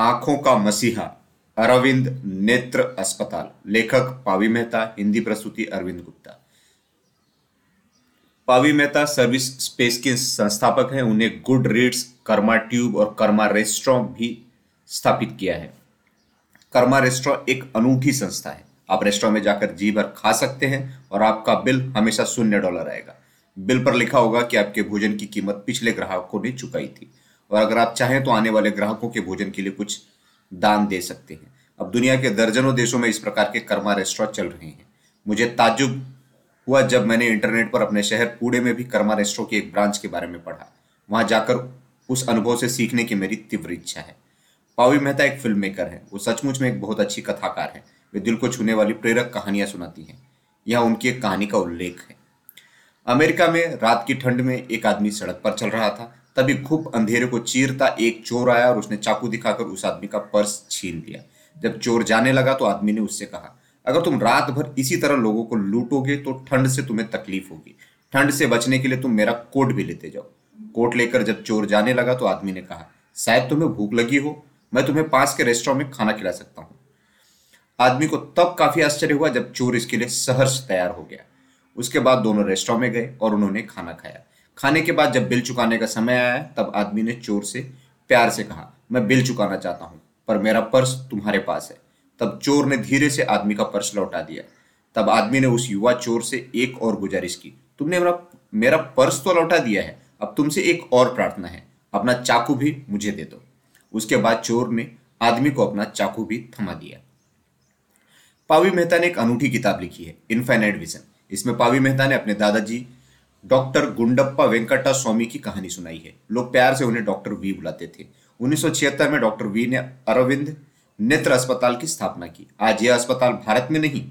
आँखों का मसीहा, अरविंद नेत्र अस्पताल। लेखक पावी मेहता, हिंदी प्रस्तुति अरविंद गुप्ता। पावी मेहता सर्विस स्पेस के संस्थापक हैं। उन्हें गुड रीड्स कर्मा ट्यूब और कर्मा रेस्टोरेंट भी स्थापित किया है। कर्मा रेस्टोरेंट एक अनूठी संस्था है। आप रेस्टोरेंट में जाकर जी भर खा सकते हैं और आपका बिल हमेशा शून्य डॉलर आएगा। बिल पर लिखा होगा कि आपके भोजन की कीमत पिछले ग्राहकों ने चुकाई थी। और अगर आप चाहें तो आने वाले ग्राहकों के भोजन के लिए कुछ दान दे सकते हैं। अब दुनिया के दर्जनों देशों में इस प्रकार के कर्मा रेस्टोरेंट चल रहे हैं। मुझे ताजुब हुआ जब मैंने इंटरनेट पर अपने शहर पुणे में भी कर्मा रेस्टोरेंट की एक ब्रांच के बारे में पढ़ा। वहाँ जाकर उस अनुभव से सीखने की मेरी तीव्र इच्छा है। पावी मेहता एक फ़िल्म मेकर है। वो सचमुच में एक बहुत अच्छी कथाकार है। वे दिल को छूने वाली प्रेरक कहानियाँ सुनाती हैं। यह उनकी एक कहानी का उल्लेख है। अमेरिका में रात की ठंड में एक आदमी सड़क पर चल रहा था। तभी खूब अंधेरे को चीरता एक चोर आया और उसने चाकू दिखाकर उस आदमी का पर्स छीन लिया। जब चोर जाने लगा तो आदमी ने उससे कहा, अगर तुम रात भर इसी तरह लोगों को लूटोगे तो ठंड से तुम्हें तकलीफ़ होगी। ठंड से बचने के लिए तुम मेरा कोट भी लेते जाओ। कोट लेकर जब चोर जाने लगा तो आदमी ने कहा, शायद तुम्हें भूख लगी हो। मैं तुम्हें पास के रेस्टोरेंट में खाना खिला सकता हूँ। आदमी को तब काफ़ी आश्चर्य हुआ जब चोर इसके लिए सहर्ष तैयार हो गया। उसके बाद दोनों रेस्टोरेंट में गए और उन्होंने खाना खाया। खाने के बाद जब बिल चुकाने का समय आया, तब आदमी ने चोर से प्यार से कहा, मैं बिल चुकाना चाहता हूँ, पर मेरा पर्स तुम्हारे पास है। तब चोर ने धीरे से आदमी का पर्स लौटा दिया। तब आदमी ने उस युवा चोर से एक और गुजारिश की, तुमने मेरा मेरा पर्स तो लौटा दिया है, अब तुमसे एक और प्रार्थना है, अपना चाकू भी मुझे दे दो। उसके बाद चोर ने आदमी को अपना चाकू भी थमा दिया। पावी मेहता ने एक अनूठी किताब लिखी है इनफाइनाइट विजन। इसमें पावी मेहता ने अपने दादाजी डॉक्टर गुंडप्पा वेंकटा स्वामी की कहानी सुनाई है। लोग प्यार से उन्हें डॉक्टर वी बुलाते थे। उन्नीस में डॉक्टर वी ने अरविंद नेत्र अस्पताल की स्थापना की। आज यह अस्पताल भारत में नहीं,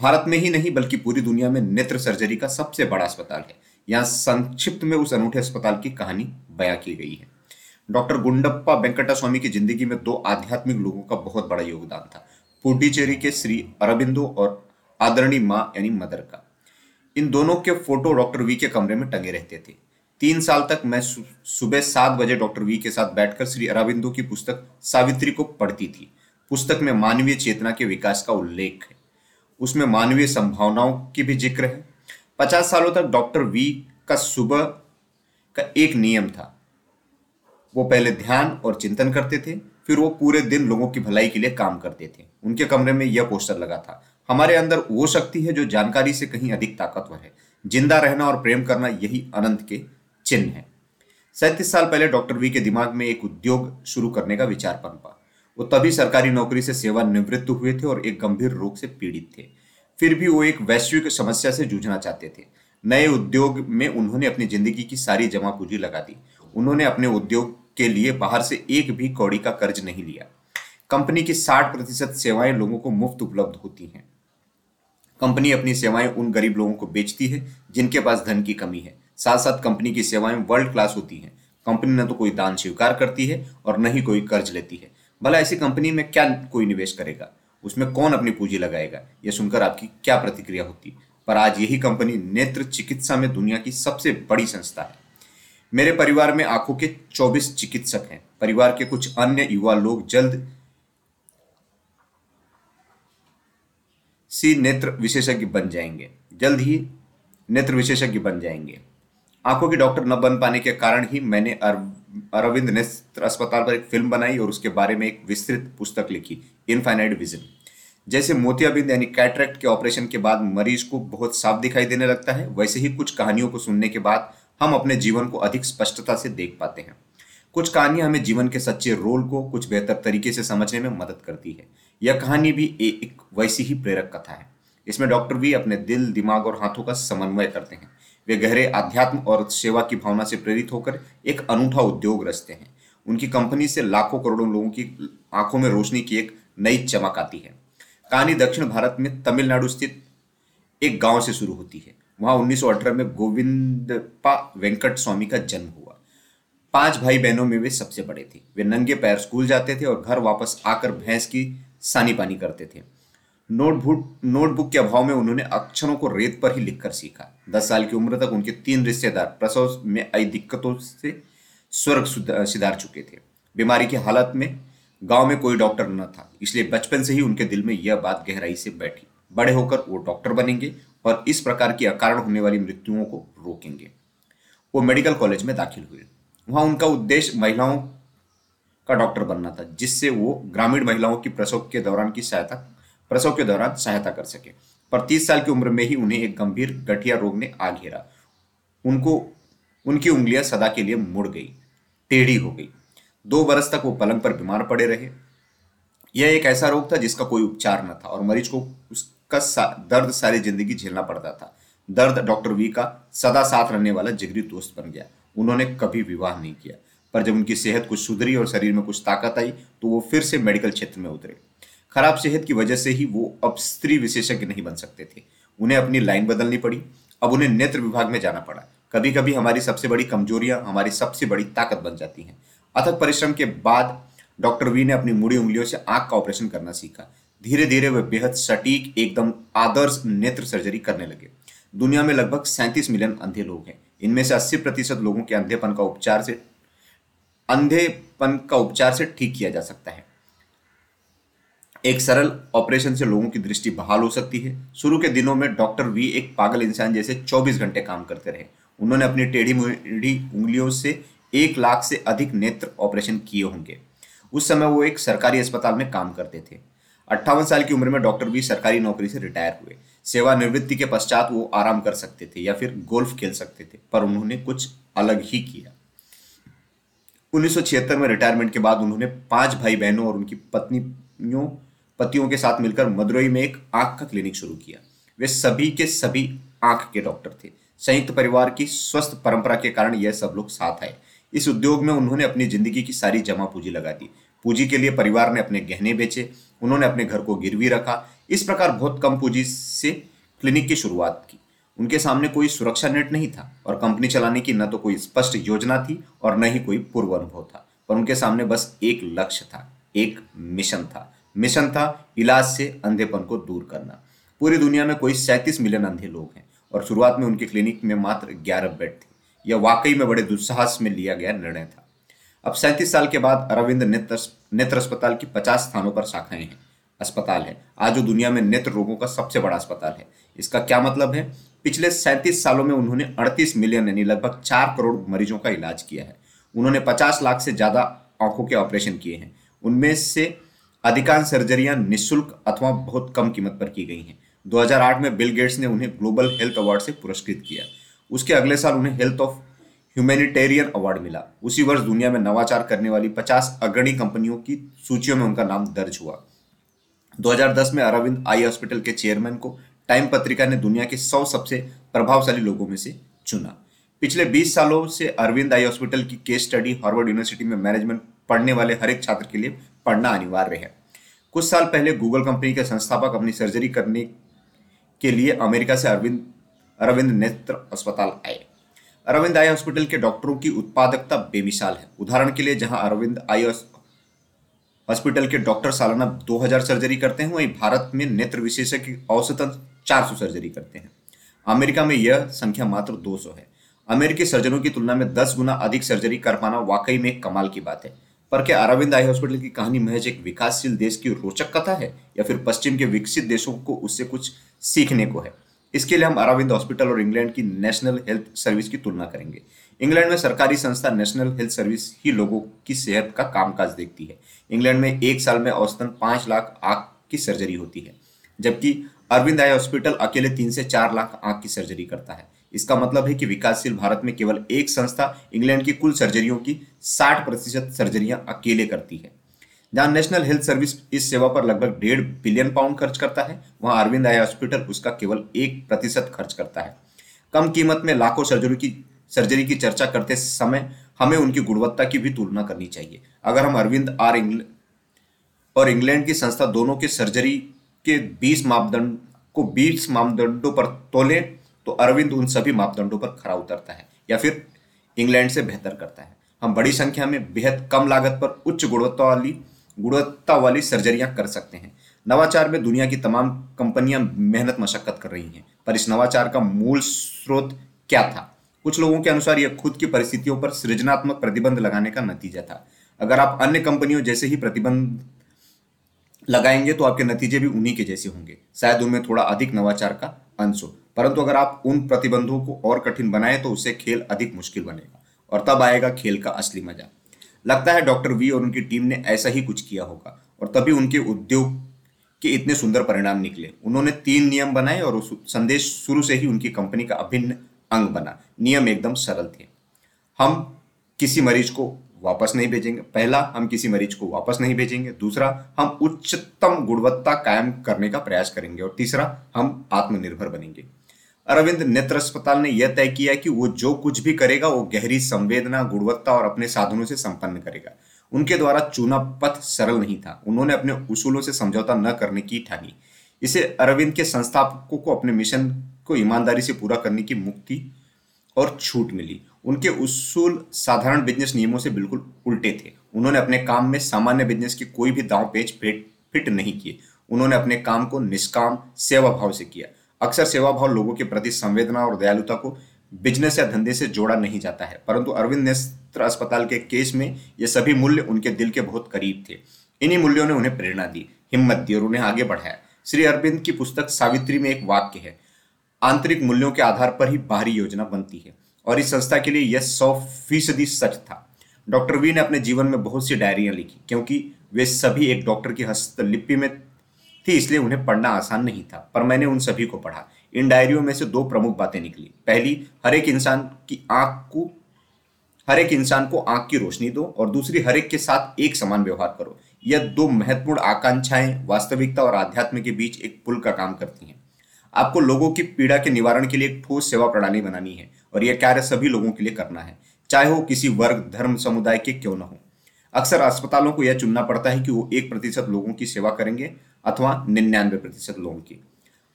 भारत में ही नहीं, बल्कि पूरी दुनिया में नेत्र सर्जरी का सबसे बड़ा अस्पताल है। यहाँ संक्षिप्त में उस अनूठे अस्पताल की कहानी बयां की गई है। डॉक्टर गुंडप्पा वेंकटा स्वामी की ज़िंदगी में दो आध्यात्मिक लोगों का बहुत बड़ा योगदान था। पुडुचेरी के श्री अरबिंदो और आदरणी माँ यानी मदर का। इन दोनों के फ़ोटो डॉक्टर वी के कमरे में टंगे रहते थे। तीन साल तक मैं सुबह सात बजे डॉक्टर वी के साथ बैठकर श्री अरबिंदो की पुस्तक सावित्री को पढ़ती थी। पुस्तक में मानवीय चेतना के विकास का उल्लेख है। उसमें मानवीय संभावनाओं की भी ज़िक्र है। पचास सालों तक डॉक्टर वी का सुबह का एक नियम था। वो पहले ध्यान और चिंतन करते थे, फिर वो पूरे दिन लोगों की भलाई के लिए काम करते थे। उनके कमरे में यह पोस्टर लगा था हमारे अंदर वो शक्ति है जो जानकारी से कहीं अधिक ताकतवर है। ज़िंदा रहना और प्रेम करना यही अनंत के चिन्ह है। सैंतीस साल पहले डॉक्टर वी के दिमाग में एक उद्योग शुरू करने का विचार पनपा वो तभी सरकारी नौकरी से सेवानिवृत्त हुए थे और एक गंभीर रोग से पीड़ित थे। फिर भी वो एक वैश्विक समस्या से जूझना चाहते थे। नए उद्योग में उन्होंने अपनी ज़िंदगी की सारी जमा पूंजी लगा दी। उन्होंने अपने उद्योग के लिए बाहर से एक भी कौड़ी का कर्ज नहीं लिया। कंपनी की 60 प्रतिशत सेवाएँ लोगों को मुफ़्त उपलब्ध होती हैं। कंपनी अपनी सेवाएँ उन गरीब लोगों को बेचती है, जिनके पास धन की कमी है। साथ साथ कंपनी की सेवाएँ वर्ल्ड क्लास होती हैं। कंपनी न तो कोई दान स्वीकार करती है और न ही कोई कर्ज लेती है। भला ऐसी कंपनी में क्या कोई निवेश करेगा? उसमें कौन अपनी पूंजी लगाएगा? यह सुनकर आपकी क्या प्रतिक्रिया होती? पर आज यही कंपनी नेत्र चिकित्सा में दुनिया की सबसे बड़ी संस्था है। मेरे परिवार में आँखों के 24 चिकित्सक हैं। परिवार के कुछ अन्य युवा लोग जल्द सी नेत्र विशेषज्ञ बन जाएँगे। जल्द ही नेत्र विशेषज्ञ बन जाएँगे। आँखों के डॉक्टर न बन पाने के कारण ही मैंने अरविंद नेत्र अस्पताल पर एक फ़िल्म बनाई और उसके बारे में एक विस्तृत पुस्तक लिखी इनफाइनाइट विजन जैसे मोतियाबिंद यानी कैटरेक्ट के ऑपरेशन के बाद मरीज़ को बहुत साफ़ दिखाई देने लगता है, वैसे ही कुछ कहानियों को सुनने के बाद हम अपने जीवन को अधिक स्पष्टता से देख पाते हैं। कुछ कहानियाँ हमें जीवन के सच्चे रोल को कुछ बेहतर तरीके से समझने में मदद करती है। यह कहानी भी एक वैसी ही प्रेरक कथा है। इसमें डॉक्टर भी अपने दिल, दिमाग और हाथों का समन्वय करते हैं। वे गहरे अध्यात्म और सेवा की भावना से प्रेरित होकर एक अनूठा उद्योग रचते हैं। उनकी कंपनी से लाखों करोड़ों लोगों की आँखों में रोशनी की एक नई चमक आती है। कहानी दक्षिण भारत में तमिलनाडु स्थित एक गाँव से शुरू होती है। वहाँ 1918 में गोविंदपा वेंकट स्वामी का जन्म हुआ। पाँच भाई बहनों में वे सबसे बड़े थे। वे नंगे पैर स्कूल जाते थे और घर वापस आकर भैंस की सानी पानी करते थे। नोटबुक नोटबुक के अभाव में उन्होंने अक्षरों को रेत पर ही लिखकर सीखा। दस साल की उम्र तक उनके तीन रिश्तेदार प्रसव में आई दिक्कतों से स्वर्ग सिधार चुके थे। बीमारी की हालत में गाँव में कोई डॉक्टर न था, इसलिए बचपन से ही उनके दिल में यह बात गहराई से बैठी। बड़े होकर वो डॉक्टर बनेंगे और इस प्रकार की अकारण होने वाली मृत्युओं को रोकेंगे। वो मेडिकल कॉलेज में दाखिल हुए। वहाँ उनका उद्देश्य महिलाओं का डॉक्टर बनना था जिससे वो ग्रामीण महिलाओं की प्रसव के दौरान की सहायता प्रसव के दौरान सहायता कर सके। पर तीस साल की उम्र में ही उन्हें एक गंभीर गठिया रोग ने आ घेरा। उनको उनकी उंगलियाँ सदा के लिए मुड़ गई टेढ़ी हो गई। दो बरस तक वो पलंग पर बीमार पड़े रहे। यह एक ऐसा रोग था जिसका कोई उपचार न था और मरीज़ को उसका सा, दर्द सारी ज़िंदगी झेलना पड़ता था। दर्द डॉक्टर वी का सदा साथ रहने वाला जिगरी दोस्त बन गया। उन्होंने कभी विवाह नहीं किया। पर जब उनकी सेहत कुछ सुधरी और शरीर में कुछ ताकत आई तो वो फिर से मेडिकल क्षेत्र में उतरे। खराब सेहत की वजह से ही वो अब स्त्री विशेषज्ञ नहीं बन सकते थे। उन्हें अपनी लाइन बदलनी पड़ी। अब उन्हें नेत्र विभाग में जाना पड़ा। कभी कभी हमारी सबसे बड़ी कमजोरियाँ हमारी सबसे बड़ी ताकत बन जाती हैं। अथक परिश्रम के बाद डॉक्टर वी ने अपनी मुड़ी उंगलियों से आँख का ऑपरेशन करना सीखा। धीरे धीरे वे बेहद सटीक, एकदम आदर्श नेत्र सर्जरी करने लगे। दुनिया में लगभग सैंतीस मिलियन अंधे लोग हैं। इनमें से अस्सी प्रतिशत लोगों के अंधेपन का उपचार से अंधेपन का उपचार से ठीक किया जा सकता है। एक सरल ऑपरेशन से लोगों की दृष्टि बहाल हो सकती है। शुरू के दिनों में डॉक्टर वी, एक पागल इंसान जैसे 24 घंटे काम करते रहे। उन्होंने अपनी टेढ़ी मुढ़ी उंगलियों से एक लाख से अधिक नेत्र ऑपरेशन किए होंगे। उस समय वो एक सरकारी अस्पताल में काम करते थे। अट्ठावन साल की उम्र में डॉक्टर भी सरकारी नौकरी से रिटायर हुए। सेवानिवृत्ति के पश्चात वो आराम कर सकते थे या फिर गोल्फ खेल सकते थे, पर उन्होंने कुछ अलग ही किया। उन्नीस सौ छिहत्तर में रिटायरमेंट के बाद उन्होंने पाँच भाई बहनों और उनकी पत्नियों, पतियों के साथ मिलकर मदुरई में एक आँख का क्लिनिक शुरू किया। वे सभी के सभी आँख के डॉक्टर थे। संयुक्त परिवार की स्वस्थ परंपरा के कारण यह सब लोग साथ आए। इस उद्योग में उन्होंने अपनी ज़िंदगी की सारी जमा पूंजी लगा दी। पूंजी के लिए परिवार ने अपने गहने बेचे, उन्होंने अपने घर को गिरवी रखा। इस प्रकार बहुत कम पूंजी से क्लिनिक की शुरुआत की। उनके सामने कोई सुरक्षा नेट नहीं था और कंपनी चलाने की न तो कोई स्पष्ट योजना थी और न ही कोई पूर्व अनुभव था। पर उनके सामने बस एक लक्ष्य था, एक मिशन था। मिशन था इलाज से अंधेपन को दूर करना। पूरी दुनिया में कोई सैंतीस मिलियन अंधे लोग हैं और शुरुआत में उनके क्लिनिक में मात्र ग्यारह बेड थे। यह वाकई में बड़े दुस्साहस में लिया गया निर्णय था। अब सैंतीस साल के बाद अरविंद नेत्र नेत्र अस्पताल की पचास स्थानों पर शाखाएँ हैं। अस्पताल है। आज जो दुनिया में नेत्र रोगों का सबसे बड़ा अस्पताल है। इसका क्या मतलब है? पिछले सैंतीस सालों में उन्होंने अड़तीस मिलियन यानी लगभग चार करोड़ मरीजों का इलाज किया है। उन्होंने पचास लाख से ज़्यादा आँखों के ऑपरेशन किए हैं। उनमें से अधिकांश सर्जरियाँ निःशुल्क अथवा बहुत कम कीमत पर की गई हैं। 2008 में बिल गेट्स ने उन्हें ग्लोबल हेल्थ अवार्ड से पुरस्कृत किया। उसके अगले साल उन्हें हेल्थ ऑफ़ ह्यूमैनिटेरियन अवार्ड मिला। उसी वर्ष दुनिया में नवाचार करने वाली 50 अग्रणी कंपनियों की सूचियों में उनका नाम दर्ज हुआ। 2010 में अरविंद आई हॉस्पिटल के चेयरमैन को टाइम पत्रिका ने दुनिया के सौ सबसे प्रभावशाली लोगों में से चुना। पिछले 20 सालों से अरविंद आई हॉस्पिटल की केस स्टडी हार्वर्ड यूनिवर्सिटी में मैनेजमेंट पढ़ने वाले हर एक छात्र के लिए पढ़ना अनिवार्य है। कुछ साल पहले गूगल कंपनी के संस्थापक अपनी सर्जरी करने के लिए अमेरिका से अरविंद अरविंद नेत्र अस्पताल आए। अरविंद आई हॉस्पिटल के डॉक्टरों की उत्पादकता बेमिसाल है। उदाहरण के लिए, जहाँ अरविंद आई हॉस्पिटल के डॉक्टर सालाना 2000 सर्जरी करते हैं, वहीं भारत में नेत्र विशेषज्ञ औसतन 400 सर्जरी करते हैं। अमेरिका में यह संख्या मात्र 200 है। अमेरिकी सर्जनों की तुलना में 10 गुना अधिक सर्जरी कर पाना वाकई में कमाल की बात है। पर क्या अरविंद आई हॉस्पिटल की कहानी महज एक विकासशील देश की रोचक कथा है या फिर पश्चिम के विकसित देशों को उससे कुछ सीखने को है? इसके लिए हम अरविंद हॉस्पिटल और इंग्लैंड की नेशनल हेल्थ सर्विस की तुलना करेंगे। इंग्लैंड में सरकारी संस्था नेशनल हेल्थ सर्विस ही लोगों की सेहत का कामकाज देखती है। इंग्लैंड में एक साल में औसतन पाँच लाख आँख की सर्जरी होती है। जबकि अरविंद आई हॉस्पिटल अकेले तीन से चार लाख आँख की सर्जरी करता है। इसका मतलब है कि विकासशील भारत में केवल एक संस्था इंग्लैंड की कुल सर्जरियों की साठ प्रतिशत सर्जरियाँ अकेले करती है। जहाँ नेशनल हेल्थ सर्विस इस सेवा पर लगभग डेढ़ बिलियन पाउंड खर्च करता है, वहाँ अरविंद आई हॉस्पिटल उसका केवल एक प्रतिशत खर्च करता है। कम कीमत में लाखों सर्जरी की सर्जरी की चर्चा करते समय हमें उनकी गुणवत्ता की भी तुलना करनी चाहिए। अगर हम अरविंद आर इंग्लैंड और इंग्लैंड की संस्था दोनों के सर्जरी के 20 मापदंड, को 20 मापदंडों पर तोले तो अरविंद उन सभी मापदंडों पर खरा उतरता है, या फिर इंग्लैंड से बेहतर करता है। हम बड़ी संख्या में बेहद कम लागत पर उच्च गुणवत्ता वाली गुणवत्ता वाली सर्जरियाँ कर सकते हैं। नवाचार में दुनिया की तमाम कंपनियाँ मेहनत मशक्कत कर रही हैं, पर इस नवाचार का मूल स्रोत क्या था? कुछ लोगों के अनुसार यह खुद की परिस्थितियों पर सृजनात्मक प्रतिबंध लगाने का नतीजा था। अगर आप अन्य कंपनियों जैसे ही प्रतिबंध लगाएँगे तो आपके नतीजे भी उन्हीं के जैसे होंगे। शायद उनमें थोड़ा अधिक नवाचार का अंश हो। परंतु अगर आप उन प्रतिबंधों को और कठिन बनाए तो उससे खेल अधिक मुश्किल बनेगा और तब आएगा खेल का असली मज़ा। लगता है डॉक्टर वी और उनकी टीम ने ऐसा ही कुछ किया होगा और तभी उनके उद्योग के इतने सुंदर परिणाम निकले। उन्होंने तीन नियम बनाए और संदेश शुरू से ही उनकी कंपनी का अभिन्न अंग बना। नियम एकदम सरल थे। हम किसी मरीज़ को वापस नहीं भेजेंगे। पहला, हम किसी मरीज़ को वापस नहीं भेजेंगे। दूसरा, हम उच्चतम गुणवत्ता कायम करने का प्रयास करेंगे। और तीसरा, हम आत्मनिर्भर बनेंगे। अरविंद नेत्र अस्पताल ने यह तय किया कि वो जो कुछ भी करेगा, वो गहरी संवेदना, गुणवत्ता और अपने साधनों से संपन्न करेगा। उनके द्वारा चुना पथ सरल नहीं था। उन्होंने अपने उसूलों से समझौता न करने की ठानी। इसे अरविंद के संस्थापकों को अपने मिशन को ईमानदारी से पूरा करने की मुक्ति और छूट मिली। उनके उसूल साधारण बिज़नेस नियमों से बिल्कुल उल्टे थे। उन्होंने अपने काम में सामान्य बिज़नेस की कोई भी दांव पेच फिट नहीं किए। उन्होंने अपने काम को निष्काम सेवा भाव से किया। अक्सर सेवा भाव लोगों के प्रति संवेदना और दयालुता को बिज़नेस या धंधे से जोड़ा नहीं जाता है। परंतु अरविंद नेत्र अस्पताल के केस में ये सभी मूल्य उनके दिल के बहुत करीब थे। इन्हीं मूल्यों ने उन्हें प्रेरणा दी, हिम्मत दी और उन्हें आगे बढ़ाया। श्री अरविंद की पुस्तक सावित्री में एक वाक्य है, आंतरिक मूल्यों के आधार पर ही बाहरी योजना बनती है। और इस संस्था के लिए यह सौ फ़ीसदी सच था। डॉक्टर वी ने अपने जीवन में बहुत सी डायरियाँ लिखी, क्योंकि वे सभी एक डॉक्टर की हस्तलिपि में थी, इसलिए उन्हें पढ़ना आसान नहीं था, पर मैंने उन सभी को पढ़ा। इन डायरियों में से दो प्रमुख बातें निकली। पहली, हर एक इंसान की आँख को, हर एक इंसान को आँख की रोशनी दो, और दूसरी, हर एक के साथ एक समान व्यवहार करो। यह दो महत्वपूर्ण आकांक्षाएँ वास्तविकता और आध्यात्म के बीच एक पुल का काम करती हैं। आपको लोगों की पीड़ा के निवारण के लिए एक ठोस सेवा प्रणाली बनानी है और यह कार्य सभी लोगों के लिए करना है। चाहे वो किसी वर्ग, धर्म, समुदाय के क्यों न हो। अक्सर अस्पतालों को यह चुनना पड़ता है कि वो एक प्रतिशत लोगों की सेवा करेंगे अथवा निन्यानवे प्रतिशत लोगों की।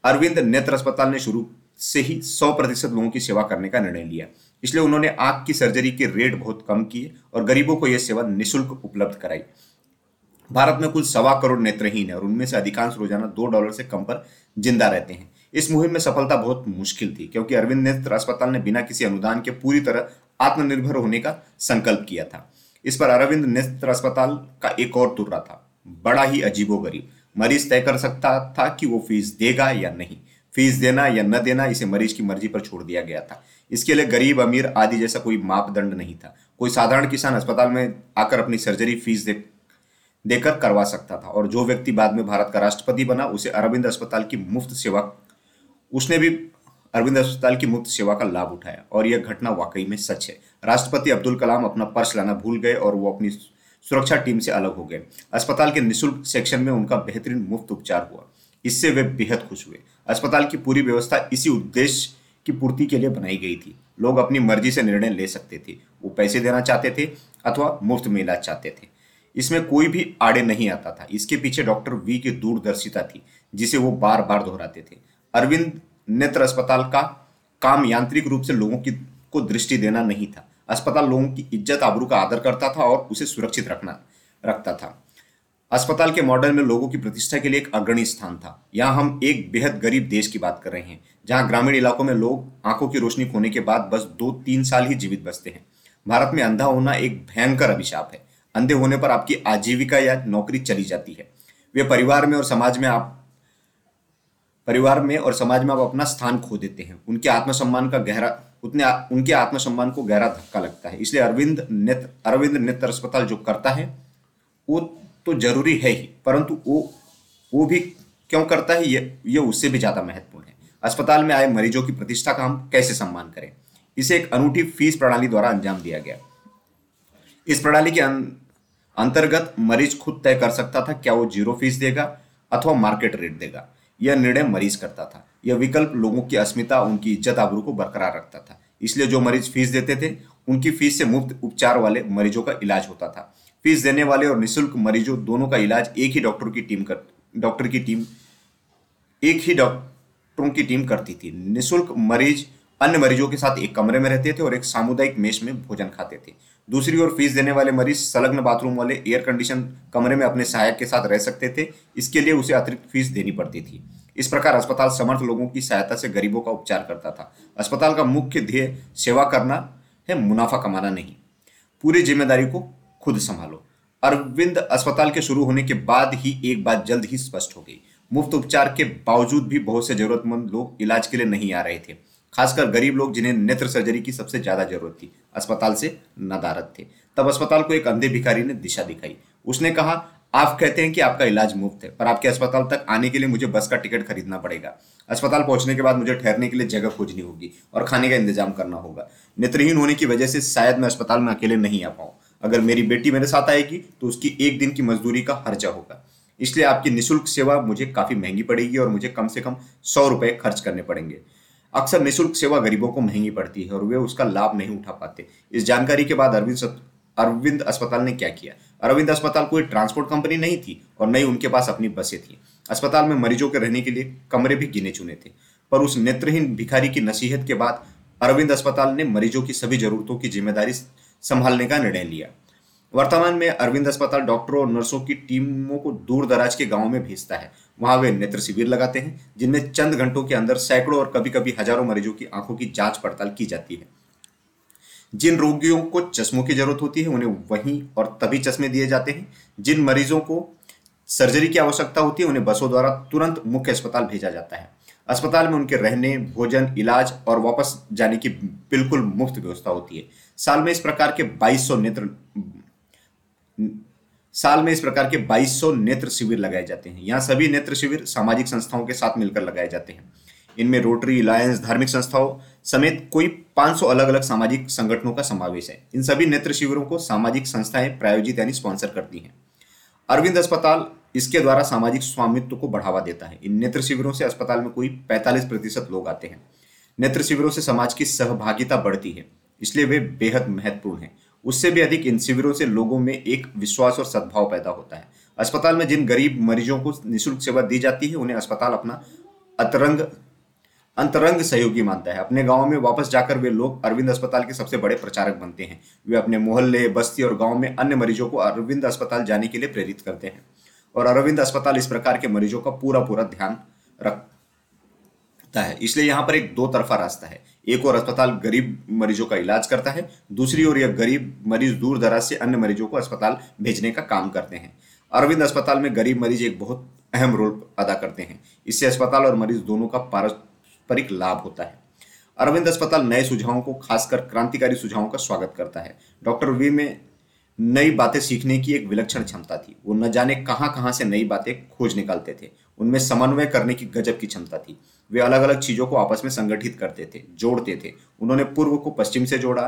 अरविंद नेत्र अस्पताल ने शुरू से ही सौ प्रतिशत लोगों की सेवा करने का निर्णय लिया। इसलिए उन्होंने आँख की सर्जरी के रेट बहुत कम किए और गरीबों को यह सेवा निःशुल्क उपलब्ध कराई। भारत में कुल सवा करोड़ नेत्रहीन है और उनमें से अधिकांश रोज़ाना दो डॉलर से कम पर ज़िंदा रहते हैं। इस मुहिम में सफलता बहुत मुश्किल थी, क्योंकि अरविंद नेत्र अस्पताल ने बिना किसी अनुदान के पूरी तरह आत्मनिर्भर होने का संकल्प किया था। इस पर अरविंद नेत्र अस्पताल का एक और तुर्रा था। बड़ा ही अजीबो गरीब मरीज़ तय कर सकता था कि वो फ़ीस देगा या नहीं। फ़ीस देना या न देना इसे मरीज़ की मर्ज़ी पर छोड़ दिया गया था। इसके लिए गरीब, अमीर आदि जैसा कोई मापदंड नहीं था। कोई साधारण किसान अस्पताल में आकर अपनी सर्जरी फ़ीस दे, देकर करवा सकता था। और जो व्यक्ति बाद में भारत का राष्ट्रपति बना, उसे अरविंद अस्पताल की मुफ़्त सेवा उसने भी अरविंद अस्पताल की मुफ़्त सेवा का लाभ उठाया और यह घटना वाकई में सच है। राष्ट्रपति अब्दुल कलाम अपना पर्स लाना भूल गए और वो अपनी सुरक्षा टीम से अलग हो गए। अस्पताल के निःशुल्क सेक्शन में उनका बेहतरीन मुफ़्त उपचार हुआ। इससे वे बेहद खुश हुए। अस्पताल की पूरी व्यवस्था इसी उद्देश्य की पूर्ति के लिए बनाई गई थी। लोग अपनी मर्ज़ी से निर्णय ले सकते थे। वो पैसे देना चाहते थे अथवा मुफ़्त में इलाज चाहते थे। इसमें कोई भी आड़े नहीं आता था। इसके पीछे डॉक्टर वी की दूरदर्शिता थी, जिसे वो बार बार दोहराते थे। अरविंद नेत्र अस्पताल का काम यांत्रिक रूप से लोगों की, को दृष्टि देना नहीं था। अस्पताल लोगों की इज़्ज़त आबरू का आदर करता था और उसे सुरक्षित रखना, रखता था। अस्पताल के मॉडल में लोगों की प्रतिष्ठा के लिए एक अग्रणी स्थान था। यहाँ हम एक बेहद गरीब देश की बात कर रहे हैं, जहाँ ग्रामीण इलाकों में लोग आँखों की रोशनी खोने के बाद बस दो तीन साल ही जीवित बचते हैं। भारत में अंधा होना एक भयंकर अभिशाप है। अंधे होने पर आपकी आजीविका या नौकरी चली जाती है। वे परिवार में और समाज में आप परिवार में और समाज में आप अपना स्थान खो देते हैं। उनके आत्मसम्मान का गहरा उतने उनके आत्मसम्मान को गहरा धक्का लगता है। इसलिए अरविंद नेत्र अरविंद नेत्र अस्पताल जो करता है वो तो ज़रूरी है ही परंतु वो वो भी क्यों करता है ये ये उससे भी ज़्यादा महत्वपूर्ण है। अस्पताल में आए मरीजों की प्रतिष्ठा का हम कैसे सम्मान करें? इसे एक अनूठी फ़ीस प्रणाली द्वारा अंजाम दिया गया। इस प्रणाली के अं, अंतर्गत मरीज़ खुद तय कर सकता था क्या वो ज़ीरो फ़ीस देगा अथवा मार्केट रेट देगा। यह निर्णय मरीज़ करता था। यह विकल्प लोगों की अस्मिता, उनकी इज़्ज़त आबरू को बरकरार रखता था। इसलिए जो मरीज़ फ़ीस देते थे, उनकी फ़ीस से मुफ़्त उपचार वाले मरीजों का इलाज होता था। फ़ीस देने वाले और निःशुल्क मरीजों दोनों का इलाज एक ही डॉक्टर की टीम कर, डॉक्टर की टीम, एक ही डॉक्टरों की टीम करती थी। निःशुल्क मरीज़ अन्य मरीजों के साथ एक कमरे में रहते थे और एक सामुदायिक मेष में भोजन खाते थे। दूसरी ओर फ़ीस देने वाले मरीज़ संलग्न बाथरूम वाले एयर कंडीशन कमरे में अपने सहायक के साथ रह सकते थे। इसके लिए उसे अतिरिक्त फ़ीस देनी पड़ती थी। इस प्रकार अस्पताल समर्थ लोगों की सहायता से गरीबों का उपचार करता था। अस्पताल का मुख्य ध्येय सेवा करना है, मुनाफा कमाना नहीं। पूरी ज़िम्मेदारी को खुद संभालो। अरविंद अस्पताल के शुरू होने के बाद ही एक बात जल्द ही स्पष्ट हो गई। मुफ़्त उपचार के बावजूद भी बहुत से जरूरतमंद लोग इलाज के लिए नहीं आ रहे थे। खासकर गरीब लोग जिन्हें नेत्र सर्जरी की सबसे ज़्यादा ज़रूरत थी, अस्पताल से नदारत थे। तब अस्पताल को एक अंधे भिखारी ने दिशा दिखाई। उसने कहा, आप कहते हैं कि आपका इलाज मुफ़्त है, पर आपके अस्पताल तक आने के लिए मुझे बस का टिकट खरीदना पड़ेगा। अस्पताल पहुँचने के बाद मुझे ठहरने के लिए जगह खोजनी होगी और खाने का इंतज़ाम करना होगा। नेत्रहीन होने की वजह से शायद मैं अस्पताल में अकेले नहीं आ पाऊँ। अगर मेरी बेटी मेरे साथ आएगी तो उसकी एक दिन की मजदूरी का खर्चा होगा। इसलिए आपकी निशुल्क सेवा मुझे काफ़ी महँगी पड़ेगी और मुझे कम से कम सौ रुपए खर्च करने पड़ेंगे। अक्सर निशुल्क सेवा गरीबों को महँगी पड़ती है और वे उसका लाभ नहीं उठा पाते। इस जानकारी के बाद अरविंद अरविंद अस्पताल ने क्या किया? अरविंद अस्पताल कोई ट्रांसपोर्ट कंपनी नहीं थी और नहीं उनके पास अपनी बसें थी। अस्पताल में मरीजों के रहने के लिए कमरे भी गिने चुने थे। पर उस नेत्रहीन भिखारी की नसीहत के बाद अरविंद अस्पताल ने मरीजों की सभी जरूरतों की ज़िम्मेदारी संभालने का निर्णय लिया। वर्तमान में अरविंद अस्पताल डॉक्टरों और नर्सों की टीमों को दूर दराज के गाँवों में भेजता है। वहाँ वे नेत्र शिविर लगाते हैं, जिनमें चंद घंटों के अंदर सैकड़ों और कभी कभी हज़ारों मरीजों की आँखों की जाँच पड़ताल की जाती है। जिन रोगियों को चश्मों की ज़रूरत होती है, उन्हें वहीं और तभी चश्मे दिए जाते हैं। जिन मरीजों को सर्जरी की आवश्यकता होती है, उन्हें बसों द्वारा तुरंत मुख्य अस्पताल भेजा जाता है। अस्पताल में उनके रहने, भोजन, इलाज और वापस जाने की बिल्कुल मुफ़्त व्यवस्था होती है। साल में इस प्रकार के 2200 नेत्र साल में इस प्रकार के 2200 नेत्र शिविर लगाए जाते हैं। यहाँ सभी नेत्र शिविर सामाजिक संस्थाओं के साथ मिलकर लगाए जाते हैं। इनमें रोटरी अलायंस धार्मिक संस्थाओं समेत कोई 500 अलग अलग सामाजिक संगठनों का समावेश है। इन सभी नेत्र शिविरों को सामाजिक संस्थाएँ प्रायोजित यानी स्पॉन्सर करती हैं। अरविंद अस्पताल इसके द्वारा सामाजिक स्वामित्व को बढ़ावा देता है। इन नेत्र शिविरों से अस्पताल में कोई 45 प्रतिशत लोग आते हैं। नेत्र शिविरों से समाज की सहभागिता बढ़ती है, इसलिए वे बेहद महत्वपूर्ण हैं। उससे भी अधिक इन शिविरों से लोगों में एक विश्वास और सद्भाव पैदा होता है। अस्पताल में जिन गरीब मरीजों को निःशुल्क सेवा दी जाती है, उन्हें अस्पताल अपना अतरंग, अंतरंग सहयोगी मानता है। अपने गाँव में वापस जाकर वे लोग अरविंद अस्पताल के सबसे बड़े प्रचारक बनते हैं। वे अपने मोहल्ले, बस्ती और गाँव में अन्य मरीजों को अरविंद अस्पताल जाने के लिए प्रेरित करते हैं और अरविंद अस्पताल इस प्रकार के मरीजों का पूरा पूरा ध्यान रखता है। इसलिए यहाँ पर एक दो तरफा रास्ता है। एक और अस्पताल गरीब मरीजों का इलाज करता है, दूसरी ओर यह गरीब मरीज़ दूर दराज से अन्य मरीजों को अस्पताल भेजने का काम करते हैं। अरविंद अस्पताल में गरीब मरीज़ एक बहुत अहम रोल अदा करते हैं। इससे अस्पताल और मरीज़ दोनों का पारस्परिक लाभ होता है। अरविंद अस्पताल नए सुझावों को, खासकर क्रांतिकारी सुझावों का स्वागत करता है। डॉक्टर वी में नई बातें सीखने की एक विलक्षण क्षमता थी। वो न जाने कहाँ कहाँ से नई बातें खोज निकालते थे। उनमें समन्वय करने की गजब की क्षमता थी। वे अलग अलग चीज़ों को आपस में संगठित करते थे, जोड़ते थे। उन्होंने पूर्व को पश्चिम से जोड़ा,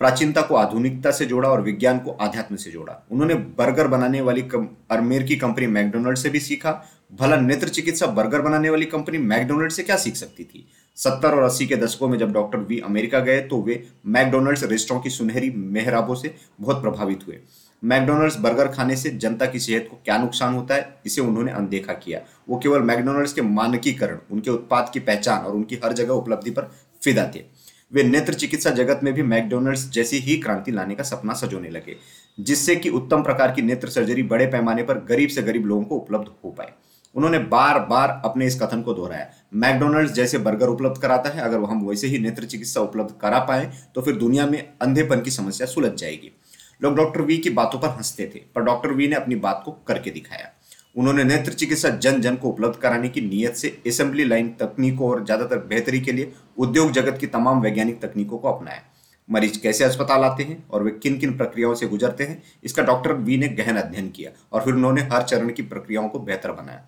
प्राचीनता को आधुनिकता से जोड़ा और विज्ञान को आध्यात्म से जोड़ा। उन्होंने बर्गर बनाने वाली अरमेर की कंपनी मैकडोनल्ड से भी सीखा। भला नेत्र चिकित्सा बर्गर बनाने वाली कंपनी मैकडोनल्ड से क्या सीख सकती थी? सत्तर और अस्सी के दशकों में जब डॉक्टर वी अमेरिका गए तो वे मैकडोनल्ड्स रेस्टोरेंट की सुनहरी मेहराबों से बहुत प्रभावित हुए। मैकडोनल्ड्स बर्गर खाने से जनता की सेहत को क्या नुकसान होता है, इसे उन्होंने अनदेखा किया। वो केवल मैकडोनल्ड्स के मानकीकरण, उनके उत्पाद की पहचान और उनकी हर जगह उपलब्धि पर फिदा थे। वे नेत्र चिकित्सा जगत में भी मैकडोनल्ड्स जैसी ही क्रांति लाने का सपना सजोने लगे, जिससे कि उत्तम प्रकार की नेत्र सर्जरी बड़े पैमाने पर गरीब से गरीब लोगों को उपलब्ध हो पाए। उन्होंने बार बार अपने इस कथन को दोहराया। मैकडोनल्ड्स जैसे बर्गर उपलब्ध कराता है, अगर हम वैसे ही नेत्र चिकित्सा उपलब्ध करा पाए तो फिर दुनिया में अंधेपन की समस्या सुलझ जाएगी। लोग डॉक्टर वी की बातों पर हँसते थे, पर डॉक्टर वी ने अपनी बात को करके दिखाया। उन्होंने नेत्र चिकित्सा जन जन को उपलब्ध कराने की नीयत से असेंबली लाइन तकनीकों और ज़्यादातर बेहतरी के लिए उद्योग जगत की तमाम वैज्ञानिक तकनीकों को अपनाया। मरीज़ कैसे अस्पताल आते हैं और वे किन किन प्रक्रियाओं से गुजरते हैं, इसका डॉक्टर वी ने गहन अध्ययन किया और फिर उन्होंने हर चरण की प्रक्रियाओं को बेहतर बनाया।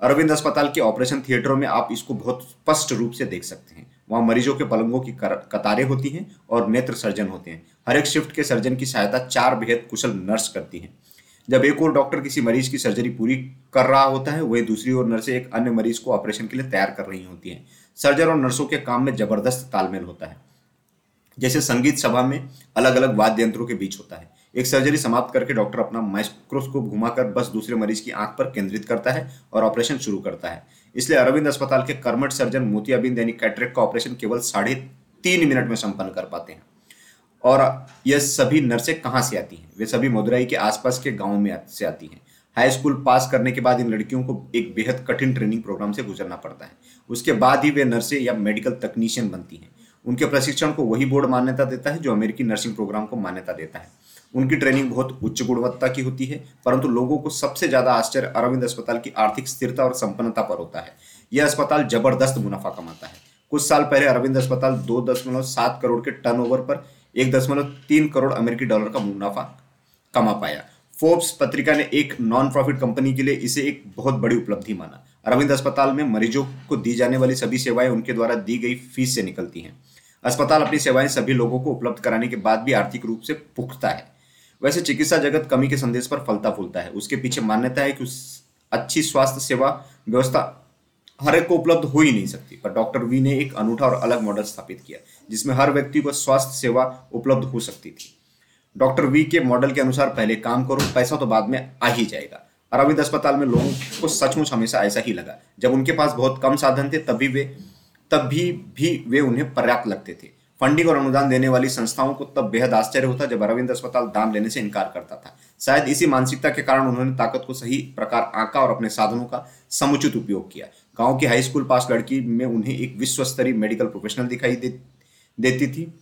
अरविंद अस्पताल के ऑपरेशन थिएटरों में आप इसको बहुत स्पष्ट रूप से देख सकते हैं। वहाँ मरीजों के पलंगों की कतारें होती हैं और नेत्र सर्जन होते हैं। हर एक शिफ्ट के सर्जन की सहायता चार बेहद कुशल नर्स करती हैं। जब एक और डॉक्टर किसी मरीज़ की सर्जरी पूरी कर रहा होता है, वही दूसरी ओर नर्सें एक अन्य मरीज़ को ऑपरेशन के लिए तैयार कर रही होती हैं। सर्जन और नर्सों के काम में ज़बरदस्त तालमेल होता है। जैसे संगीत सभा में अलग अलग वाद्य यंत्रों के बीच होता है। एक सर्जरी समाप्त करके डॉक्टर अपना माइक्रोस्कोप घुमाकर बस दूसरे मरीज़ की आँख पर केंद्रित करता है और ऑपरेशन शुरू करता है। इसलिए अरविंद अस्पताल के कर्मठ सर्जन मोतियाबिंद, यानी कैटरेक का ऑपरेशन केवल साढ़े तीन मिनट में संपन्न कर पाते हैं। और यह सभी नर्सें कहाँ से आती हैं? वे सभी मदुराई के आसपास के गाँव में से आती हैं। हाई स्कूल पास करने के बाद इन लड़कियों को एक बेहद कठिन ट्रेनिंग प्रोग्राम से गुजरना पड़ता है। उसके बाद ही वे नर्सें या मेडिकल तकनीशियन बनती हैं। उनके प्रशिक्षण को वही बोर्ड मान्यता देता है जो अमेरिकी नर्सिंग प्रोग्राम को मान्यता देता है। उनकी ट्रेनिंग बहुत उच्च गुणवत्ता की होती है, परंतु लोगों को सबसे ज़्यादा आश्चर्य अरविंद अस्पताल की आर्थिक स्थिरता और संपन्नता पर होता है। यह अस्पताल ज़बरदस्त मुनाफा कमाता है। कुछ साल पहले अरविंद अस्पताल दो दशमलव सात करोड़ के टर्नओवर पर एक दशमलव तीन करोड़ अमेरिकी डॉलर का मुनाफा कमा पाया। फोर्ब्स पत्रिका ने एक नॉन प्रॉफिट कंपनी के लिए इसे एक बहुत बड़ी उपलब्धि माना। अरविंद अस्पताल में मरीजों को दी जाने वाली सभी सेवाएँ उनके द्वारा दी गई फ़ीस से निकलती हैं। अस्पताल अपनी सेवाएँ सभी लोगों को उपलब्ध कराने के बाद भी आर्थिक रूप से पुख्ता है। वैसे चिकित्सा जगत कमी के संदेश पर फलता फूलता है। उसके पीछे मान्यता है कि उस अच्छी स्वास्थ्य सेवा व्यवस्था हर एक को उपलब्ध हो ही नहीं सकती। पर डॉक्टर वी ने एक अनूठा और अलग मॉडल स्थापित किया जिसमें हर व्यक्ति को स्वास्थ्य सेवा उपलब्ध हो सकती थी। डॉक्टर वी के मॉडल के अनुसार पहले काम करो पैसा तो बाद में आ ही जाएगा। अरविंद अस्पताल में लोगों को सचमुच हमेशा ऐसा ही लगा। जब उनके पास बहुत कम साधन थे तभी वे तब भी, भी वे उन्हें पर्याप्त लगते थे। फंडिंग और अनुदान देने वाली संस्थाओं को तब बेहद आश्चर्य होता जब अरविंद अस्पताल दान लेने से इनकार करता था। शायद इसी मानसिकता के कारण उन्होंने ताकत को सही प्रकार आंका और अपने साधनों का समुचित उपयोग किया। गाँव की हाई स्कूल पास लड़की में उन्हें एक विश्व स्तरीय मेडिकल प्रोफेशनल दिखाई दे, देती थी।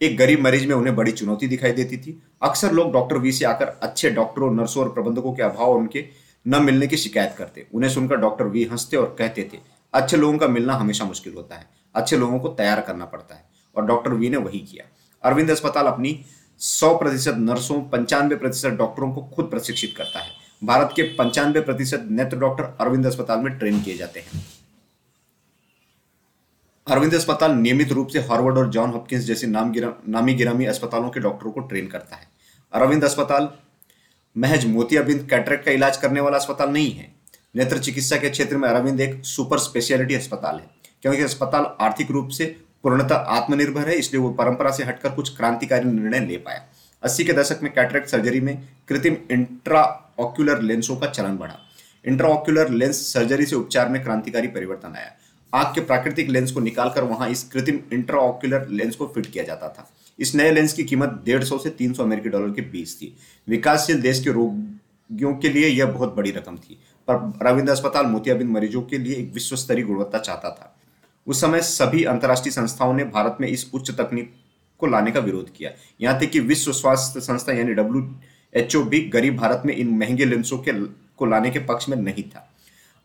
एक गरीब मरीज़ में उन्हें बड़ी चुनौती दिखाई देती थी। अक्सर लोग डॉक्टर वी से आकर अच्छे डॉक्टरों नर्सों और प्रबंधकों के अभाव उनके न मिलने की शिकायत करते। उन्हें सुनकर डॉक्टर वी हँसते और कहते थे अच्छे लोगों का मिलना हमेशा मुश्किल होता है। अच्छे लोगों को तैयार करना पड़ता है। और डॉक्टर वी ने वही किया। अरविंद अस्पताल अपनी सौ प्रतिशत नर्सों पंचानवे प्रतिशत डॉक्टरों को खुद प्रशिक्षित करता है। भारत के पंचानवे प्रतिशत नेत्र डॉक्टर अरविंद अस्पताल में ट्रेन किए जाते हैं। अरविंद अस्पताल नियमित रूप से हार्वर्ड और जॉन हॉपकिंस जैसे नाम गिरा, नामी गिरामी अस्पतालों के डॉक्टरों को ट्रेन करता है। अरविंद अस्पताल महज मोतियाबिंद कैटरेक्ट का इलाज करने वाला अस्पताल नहीं है। नेत्र चिकित्सा के क्षेत्र में अरविंद एक सुपर स्पेशलिटी अस्पताल है क्योंकि अस्पताल आर्थिक रूप से पूर्णतः आत्मनिर्भर है, इसलिए वो परंपरा से हटकर कुछ क्रांतिकारी निर्णय ले पाया। अस्सी के दशक में कैटरेक्ट सर्जरी में कृत्रिम इंट्रा ऑक्यूलर लेंसों का चलन बढ़ा। इंट्रा ऑक्यूलर लेंस सर्जरी से उपचार में क्रांतिकारी परिवर्तन आया। आँख के प्राकृतिक लेंस को निकालकर वहाँ इस कृत्रिम इंट्राऑक्यूलर लेंस को फिट किया जाता था। इस नए लेंस की कीमत डेढ़ सौ से तीन सौ अमेरिकी डॉलर के बीच थी। विकासशील देश के रोगियों के लिए यह बहुत बड़ी रकम थी, पर रविंद्र अस्पताल मोतियाबिंद मरीजों के लिए एक विश्व स्तरीय गुणवत्ता चाहता था। उस समय सभी अंतर्राष्ट्रीय संस्थाओं ने भारत में इस उच्च तकनीक को लाने का विरोध किया। यहाँ तक कि विश्व स्वास्थ्य संस्था यानी डब्ल्यू एच भी गरीब भारत में इन महँगे लेंसों के को लाने के पक्ष में नहीं था।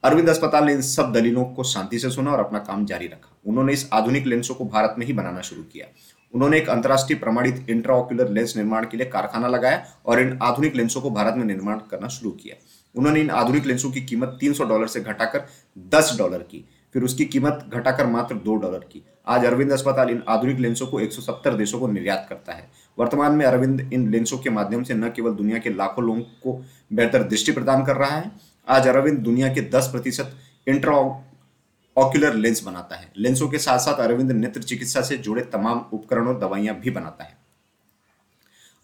अरविंद अस्पताल ने इन सब दलीलों को शांति से सुना और अपना काम जारी रखा। उन्होंने इस आधुनिक लेंसों को भारत में ही बनाना शुरू किया। उन्होंने एक अंतर्राष्ट्रीय प्रमाणित इंट्राओक्यूलर लेंस निर्माण के लिए कारखाना लगाया और इन आधुनिक लेंसों को भारत में निर्माण करना शुरू किया। उन्होंने इन आधुनिक लेंसों की कीमत 300 डॉलर से घटाकर 10 डॉलर की। फिर उसकी कीमत घटाकर मात्र दो डॉलर की। आज अरविंद अस्पताल इन आधुनिक लेंसों को 170 देशों को निर्यात करता है। वर्तमान में अरविंद इन लेंसों के माध्यम से न केवल दुनिया के लाखों लोगों को बेहतर दृष्टि प्रदान कर रहा है, आज अरविंद दुनिया के 10 प्रतिशत इंट्रा लेंस बनाता है। लेंसों के साथ साथ अरविंद नेत्र चिकित्सा से जुड़े तमाम उपकरण और दवाइयाँ भी बनाता है।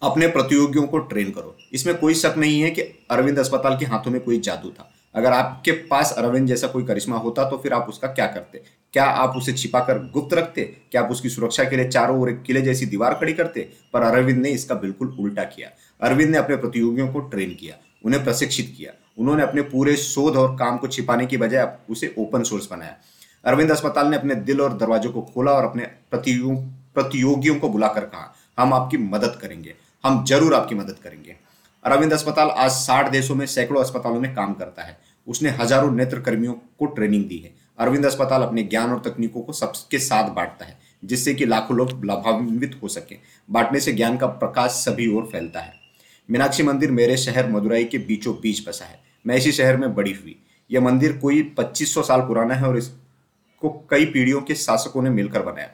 अपने प्रतियोगियों को ट्रेन करो। इसमें कोई शक नहीं है कि अरविंद अस्पताल के हाथों में कोई जादू था। अगर आपके पास अरविंद जैसा कोई करिश्मा होता तो फिर आप उसका क्या करते? क्या आप उसे छिपाकर गुप्त रखते? क्या आप उसकी सुरक्षा के लिए चारों ओर एक किले जैसी दीवार खड़ी करते? पर अरविंद ने इसका बिल्कुल उल्टा किया। अरविंद ने अपने प्रतियोगियों को ट्रेन किया, उन्हें प्रशिक्षित किया। उन्होंने अपने पूरे शोध और काम को छिपाने की बजाय उसे ओपन सोर्स बनाया। अरविंद अस्पताल ने अपने दिल और दरवाजों को खोला और अपने प्रतियोगियों को बुलाकर कहा, हम आपकी मदद करेंगे। हम ज़रूर आपकी मदद करेंगे। अरविंद अस्पताल आज साठ देशों में, सैकड़ों अस्पतालों में काम करता है। उसने हज़ारों नेत्र कर्मियों को ट्रेनिंग दी है। अरविंद अस्पताल अपने ज्ञान और तकनीकों को सबके साथ बांटता है, जिससे कि लाखों लोग लाभान्वित हो सके। बांटने से ज्ञान का प्रकाश सभी ओर फैलता है। मीनाक्षी मंदिर मेरे शहर मदुराई के बीचों बीच बसा है। मैं इसी शहर में बड़ी हुई। यह मंदिर कोई 2500 साल पुराना है और इसको कई पीढ़ियों के शासकों ने मिलकर बनाया।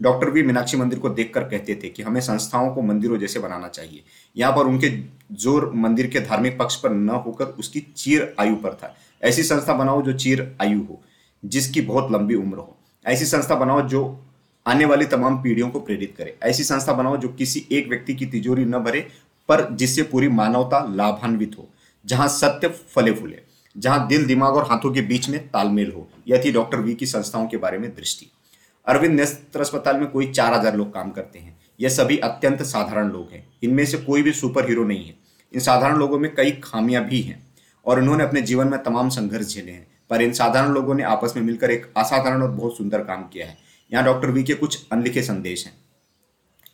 डॉक्टर वी मीनाक्षी मंदिर को देखकर कहते थे कि हमें संस्थाओं को मंदिरों जैसे बनाना चाहिए। यहाँ पर उनके ज़ोर मंदिर के धार्मिक पक्ष पर न होकर उसकी चीर आयु पर था। ऐसी संस्था बनाओ जो चीर आयु हो, जिसकी बहुत लंबी उम्र हो। ऐसी संस्था बनाओ जो आने वाली तमाम पीढ़ियों को प्रेरित करे। ऐसी संस्था बनाओ जो किसी एक व्यक्ति की तिजोरी न भरे, पर जिससे पूरी मानवता लाभान्वित हो, जहाँ सत्य फले फूले, जहाँ दिल, दिमाग और हाथों के बीच में तालमेल हो। यह थी डॉक्टर वी की संस्थाओं के बारे में दृष्टि। अरविंद नेत्र अस्पताल में कोई चार हज़ार लोग काम करते हैं। यह सभी अत्यंत साधारण लोग हैं। इनमें से कोई भी सुपर हीरो नहीं है। इन साधारण लोगों में कई खामियाँ भी हैं और इन्होंने अपने जीवन में तमाम संघर्ष झेले हैं। पर इन साधारण लोगों ने आपस में मिलकर एक असाधारण और बहुत सुंदर काम किया है। यहाँ डॉक्टर वी के कुछ अनलिखे संदेश हैं।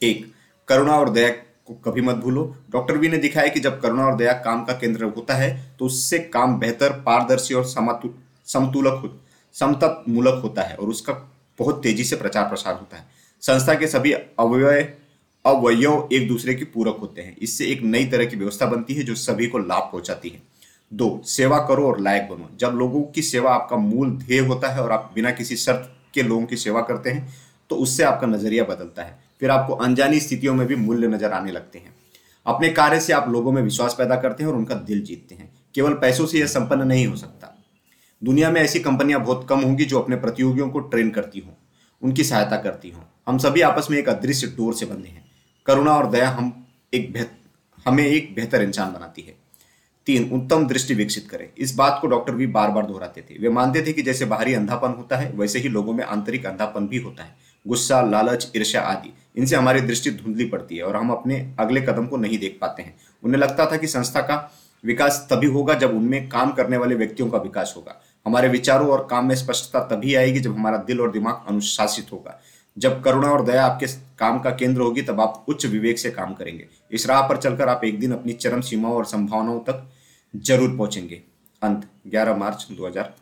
एक, करुणा और दया को कभी मत भूलो। डॉक्टर वी ने दिखाया कि जब करुणा और दया काम का केंद्र होता है तो उससे काम बेहतर, पारदर्शी और समतुलक समतक मूलक होता है और उसका बहुत तेज़ी से प्रचार प्रसार होता है। संस्था के सभी अवयव अवयव एक दूसरे के पूरक होते हैं। इससे एक नई तरह की व्यवस्था बनती है जो सभी को लाभ पहुंचाती है। दो, सेवा करो और लायक बनो। जब लोगों की सेवा आपका मूल ध्येय होता है और आप बिना किसी शर्त के लोगों की सेवा करते हैं तो उससे आपका नज़रिया बदलता है। फिर आपको अनजानी स्थितियों में भी मूल्य नज़र आने लगते हैं। अपने कार्य से आप लोगों में विश्वास पैदा करते हैं और उनका दिल जीतते हैं। केवल पैसों से यह संपन्न नहीं हो सकता। दुनिया में ऐसी कंपनियाँ बहुत कम होंगी जो अपने प्रतियोगियों को ट्रेन करती हों, उनकी सहायता करती हों। हम सभी आपस में एक अदृश्य डोर से बंधे हैं। करुणा और दया हम एक हमें एक बेहतर इंसान बनाती है। तीन, उत्तम दृष्टि विकसित करें। इस बात को डॉक्टर भी बार बार दोहराते थे। वे मानते थे कि जैसे बाहरी अंधापन होता है, वैसे ही लोगों में आंतरिक अंधापन भी होता है। गुस्सा, लालच, ईर्ष्या आदि, इनसे हमारी दृष्टि धुंधली पड़ती है और हम अपने अगले कदम को नहीं देख पाते हैं। उन्हें लगता था कि संस्था का विकास तभी होगा जब उनमें काम करने वाले व्यक्तियों का विकास होगा। हमारे विचारों और काम में स्पष्टता तभी आएगी जब हमारा दिल और दिमाग अनुशासित होगा। जब करुणा और दया आपके काम का केंद्र होगी, तब आप उच्च विवेक से काम करेंगे। इस राह पर चलकर आप एक दिन अपनी चरम सीमाओं और संभावनाओं तक ज़रूर पहुँचेंगे। अंत 11 मार्च 2015